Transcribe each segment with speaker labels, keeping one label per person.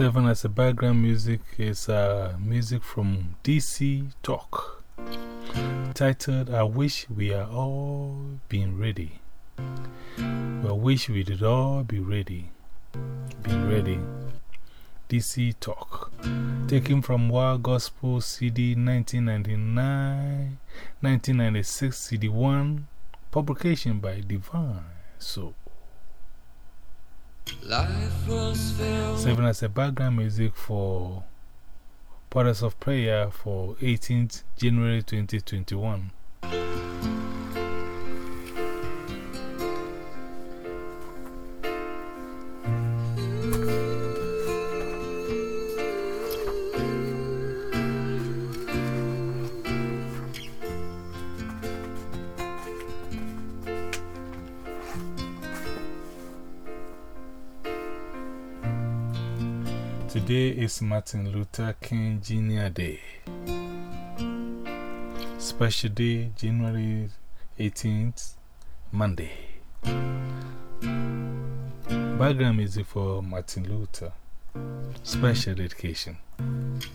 Speaker 1: Serving as a background music is uh, music from DC Talk titled I Wish We Are All Being Ready. I wish we did all be ready. Be ready. DC Talk. Taken from Wild Gospel CD 1999, 1996 CD 1, publication by Divine So. Serving as a background music for Portals of Prayer for 18th January 2021. Today is Martin Luther King Jr. Day. Special day, January 18th, Monday. Background music for Martin Luther. Special dedication.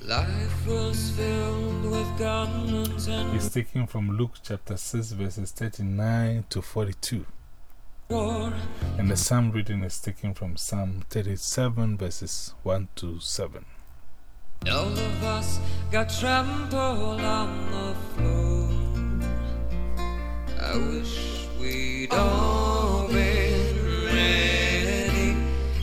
Speaker 2: Life was filled with garments and
Speaker 1: It's taken from Luke chapter 6, verses 39 to 42. And the psalm reading is taken from Psalm 37, verses 1 to 7.
Speaker 2: All of us got trampled on the floor. I wish we'd all been ready.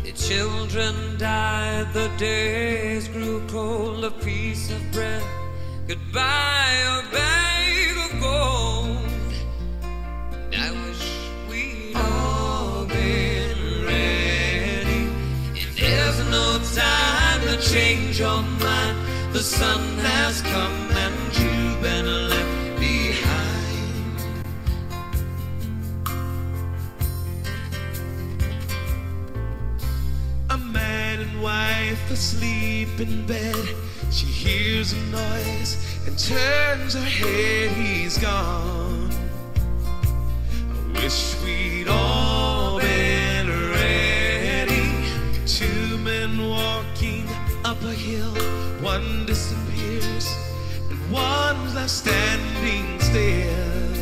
Speaker 2: The children died, the days grew cold. A piece of bread could oh, buy The sun has come and you've been left behind.
Speaker 3: A man and wife asleep in bed. She hears a noise and turns her head. He's gone. I wish we'd all been ready. Two men walking up a hill. One disappears and one's left standing still.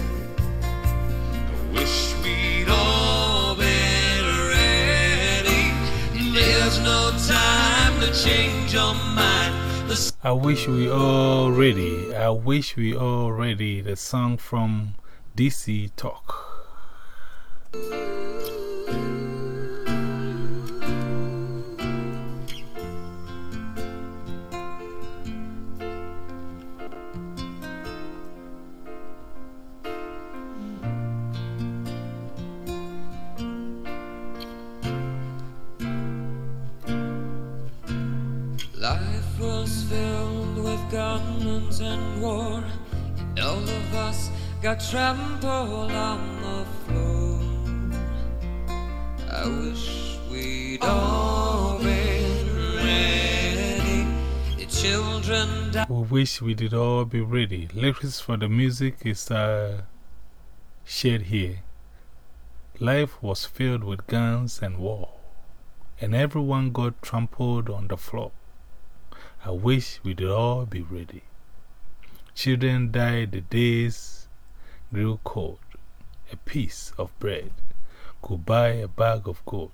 Speaker 3: I wish we'd all been ready.
Speaker 2: There's no time to change your mind.
Speaker 1: I wish we all ready. I wish we all ready. The song from DC Talk.
Speaker 2: And war, and all of us got trampled on the floor. I wish we'd all been ready. The children died.
Speaker 1: We wish we did all be ready. Lyrics for the music is uh, shared here. Life was filled with guns and war, and everyone got trampled on the floor. I wish we did all be ready. Children died, the days grew cold. A piece of bread could buy a bag of gold.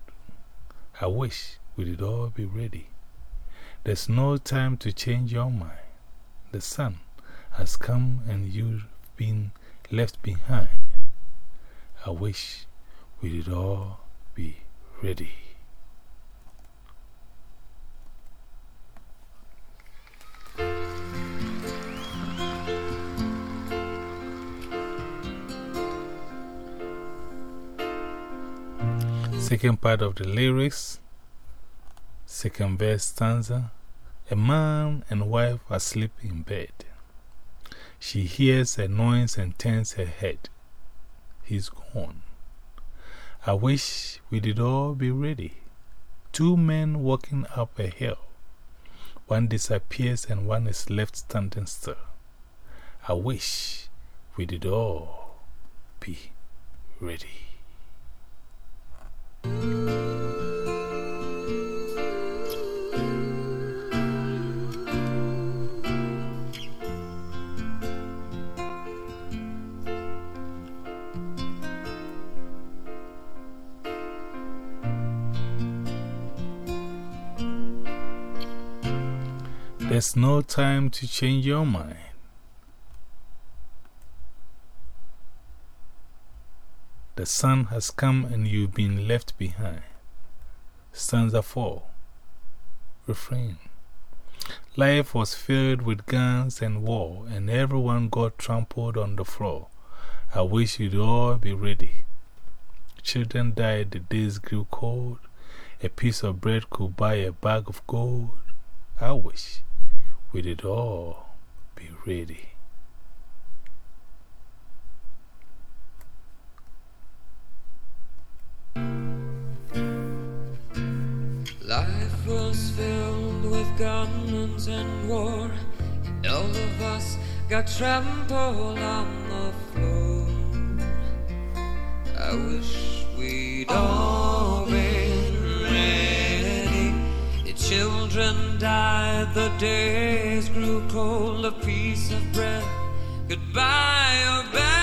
Speaker 1: I wish we did all be ready. There's no time to change your mind. The sun has come and you've been left behind. I wish we did all be ready. Second part of the lyrics, second verse stanza. A man and wife are asleep in bed. She hears a noise and turns her head. He's gone. I wish we did all be ready. Two men walking up a hill. One disappears and one is left standing still. I wish we did all be ready. There's no time to change your mind. The sun has come and you've been left behind. Stanza 4 Refrain Life was filled with guns and war, and everyone got trampled on the floor. I wish you'd all be ready. Children died, the days grew cold. A piece of bread could buy a bag of gold. I wish we'd all be ready.
Speaker 2: Was filled with guns and war, and all of us got trampled on the floor. I wish we'd all been ready. The children died, the days grew cold. A piece of bread, goodbye, oh, a bag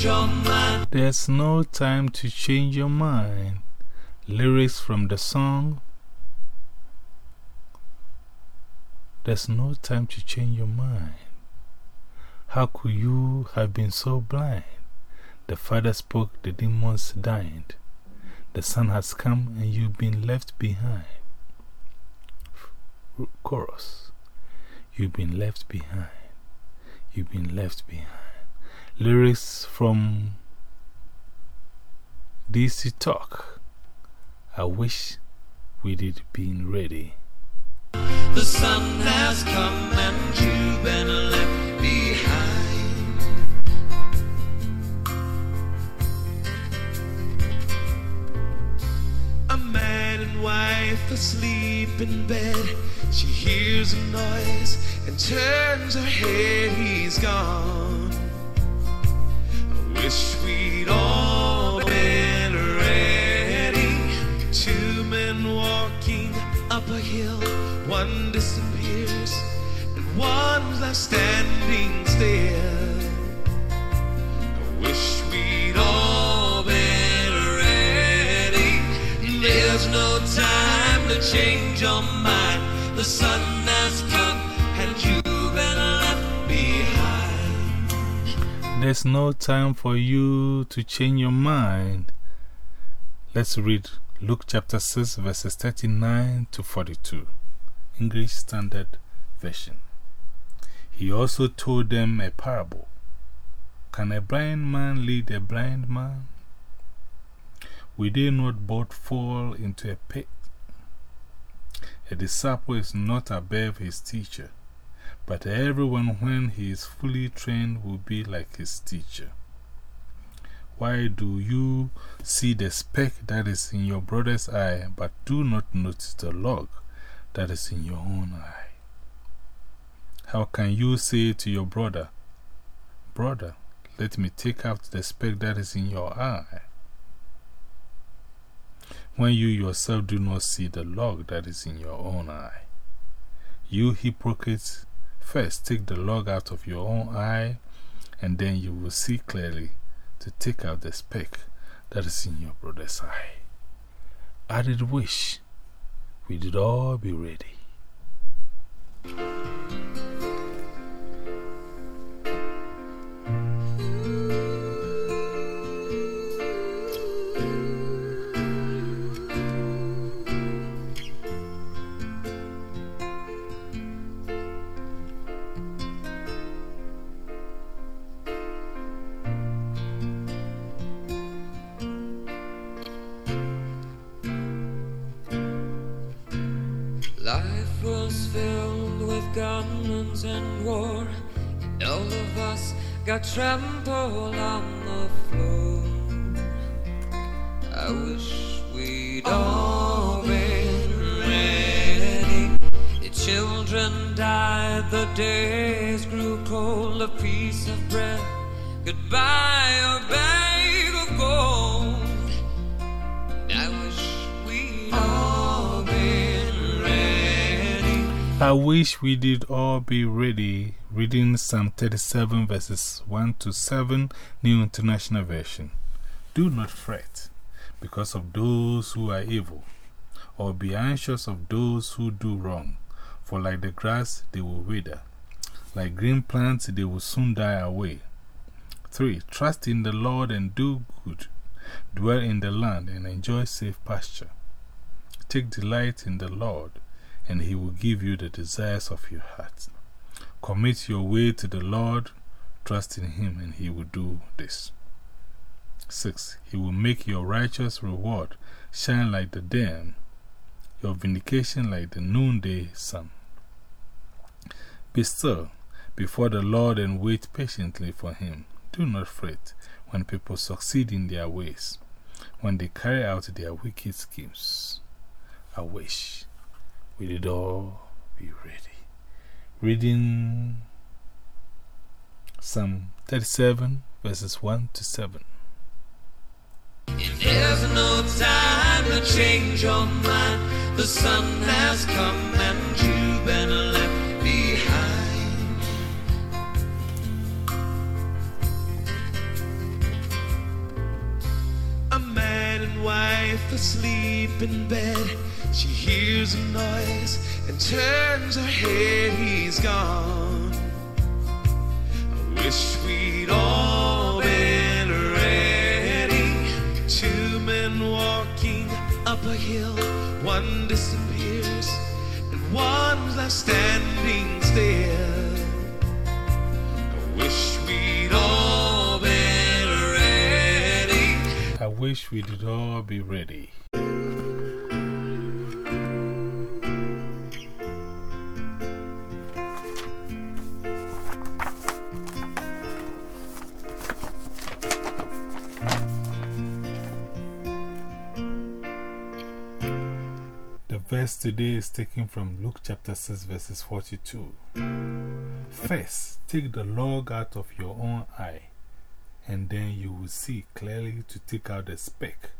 Speaker 2: change your mind.
Speaker 1: There's no time to change your mind. Lyrics from the song. There's no time to change your mind. How could you have been so blind? The Father spoke, the demons died. The Son has come and you've been left behind. Chorus. You've been left behind. You've been left behind. Lyrics from DC Talk. I wish we'd been ready.
Speaker 2: The sun has come and you've been left behind.
Speaker 3: A man and wife asleep in bed. She hears a noise and turns her head. He's gone. One disappears and one's left standing still. I wish we'd all been ready.
Speaker 2: There's no time to change your mind. The sun has come and you've been left behind.
Speaker 1: There's no time for you to change your mind. Let's read Luke chapter 6, verses 39 to 42, English Standard Version. He also told them a parable Can a blind man lead a blind man? Will they not both fall into a pit? A disciple is not above his teacher, but everyone, when he is fully trained, will be like his teacher. Why do you see the speck that is in your brother's eye, but do not notice the log that is in your own eye? How can you say to your brother, Brother, let me take out the speck that is in your eye? when you yourself do not see the log that is in your own eye. You hypocrites, first take the log out of your own eye, and then you will see clearly to take out the speck that is in your brother's eye. I did wish we did all be ready.
Speaker 2: Life was filled with guns and war, and all of us got trampled on the floor. I wish we'd all been ready. The children died, the days grew cold. A piece of bread, goodbye, oh, a bag I wish
Speaker 1: we did all be ready. Reading Psalm 37, verses 1 to 7, New International Version. Do not fret because of those who are evil, or be anxious of those who do wrong, for like the grass they will wither, like green plants they will soon die away. 3. Trust in the Lord and do good, dwell in the land and enjoy safe pasture. Take delight in the Lord and He will give you the desires of your heart. Commit your way to the Lord, trust in Him, and He will do this. 6. He will make your righteous reward shine like the dawn, your vindication like the noonday sun. Be still before the Lord and wait patiently for Him. Do not fret when people succeed in their ways, when they carry out their wicked schemes. I wish we it all be ready. Reading Psalm 37, verses 1 to 7.
Speaker 2: There's no time to change your mind. The sun has come and you've been left behind.
Speaker 3: A man and wife asleep in bed. She hears a noise and turns her head. He's gone. I wish we'd all been ready. Two men walking up a hill. One disappears and one's left standing still. I wish we'd all been ready.
Speaker 1: I wish we did all be ready. Today is taken from Luke chapter 6, verses 42. First, take the log out of your own eye, and then you will see clearly to take out the speck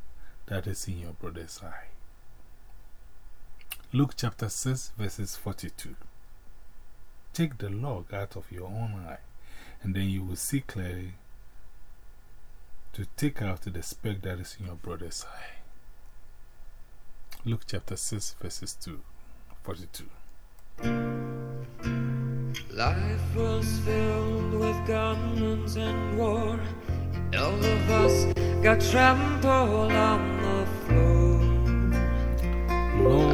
Speaker 1: that is in your brother's eye. Luke chapter 6, verses 42. Take the log out of your own eye, and then you will see clearly to take out the speck that is in your brother's eye. Luke chapter 6, verses 2, 42.
Speaker 2: Life was filled with guns and war. All of us got trampled on the floor.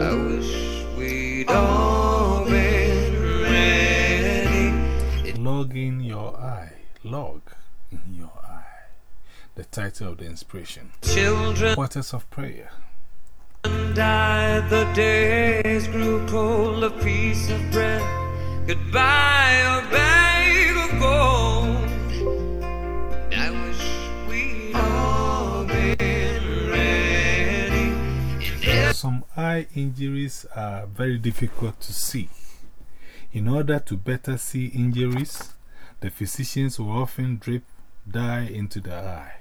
Speaker 2: I wish we'd all been ready.
Speaker 1: log in your eye, log in your eye. The title of the inspiration
Speaker 2: Children
Speaker 1: Waters of Prayer.
Speaker 2: Died, the days grew cold. A piece of bread, goodbye, a bag of gold. I wish we'd all been ready.
Speaker 1: Some eye injuries are very difficult to see. In order to better see injuries, the physicians will often drip dye into the eye.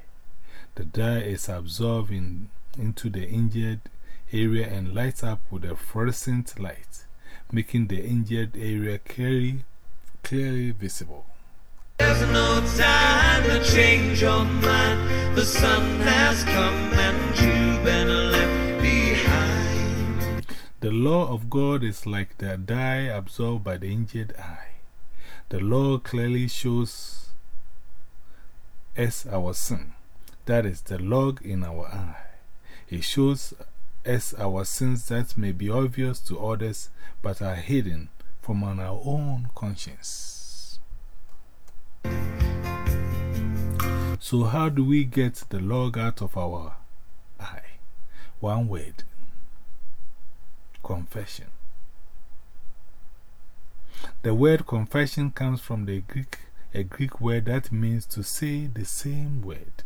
Speaker 1: The dye is absorbed in, into the injured area and lights up with a fluorescent light, making the injured area clearly, clearly visible.
Speaker 2: There's no time to change your mind. The sun has come and you've been left behind.
Speaker 1: The law of God is like the dye absorbed by the injured eye. The law clearly shows us our sin. That is the log in our eye. It shows us our sins that may be obvious to others but are hidden from our own conscience. So, how do we get the log out of our eye? One word confession. The word confession comes from the Greek, a Greek word that means to say the same word.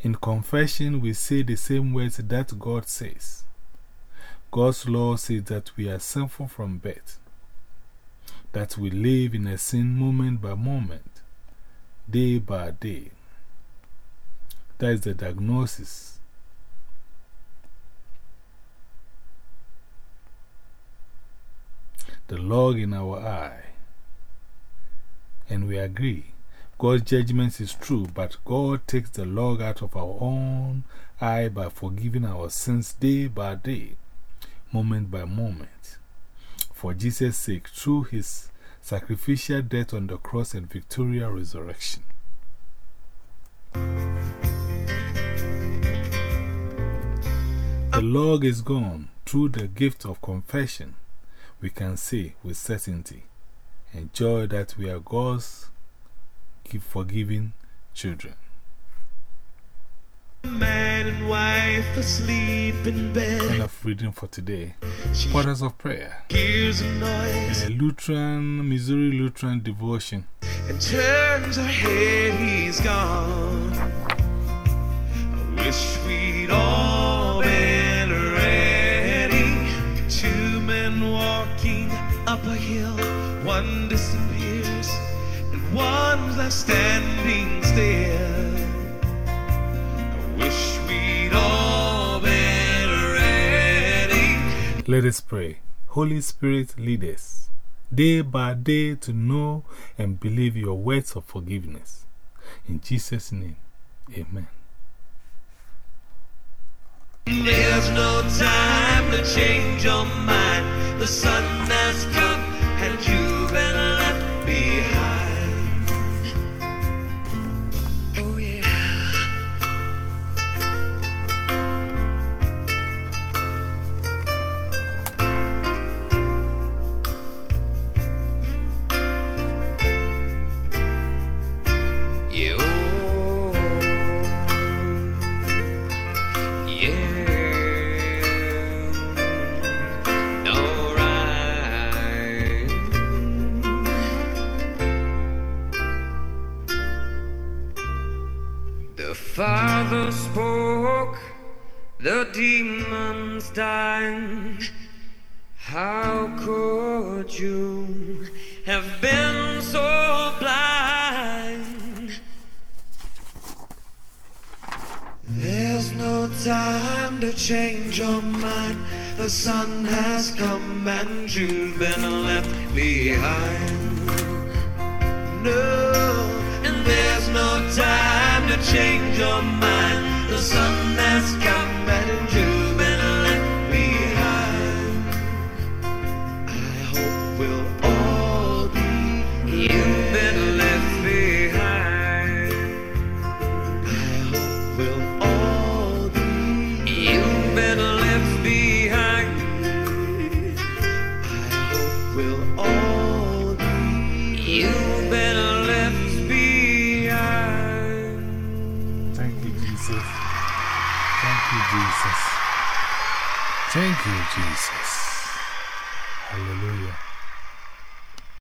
Speaker 1: In confession, we say the same words that God says. God's law says that we are sinful from birth, that we live in a sin moment by moment, day by day. That is the diagnosis the log in our eye. And we agree. God's judgment is true, but God takes the log out of our own eye by forgiving our sins day by day, moment by moment. For Jesus' sake, through his sacrificial death on the cross and victorious resurrection. The log is gone. Through the gift of confession, we can say with certainty and joy that we are God's forgiving children.
Speaker 2: Man and wife asleep in bed.
Speaker 1: End of reading for today. Portals of Prayer.
Speaker 2: Noise.
Speaker 1: A Lutheran, Missouri Lutheran devotion.
Speaker 2: And turns her head, he's gone. I wish we'd all been ready. Two men walking up a hill. One one's left standing still. I wish we'd all been ready.
Speaker 1: Let us pray. Holy Spirit, lead us day by day to know and believe your words of forgiveness. In Jesus' name, amen.
Speaker 2: There's no time to change your mind. The sun has come The Father spoke, the demons died. How could you have been so blind? There's no time to change your mind. The sun has come and you've been left behind. No, and there's no time to change your mind. The sun has come and you've been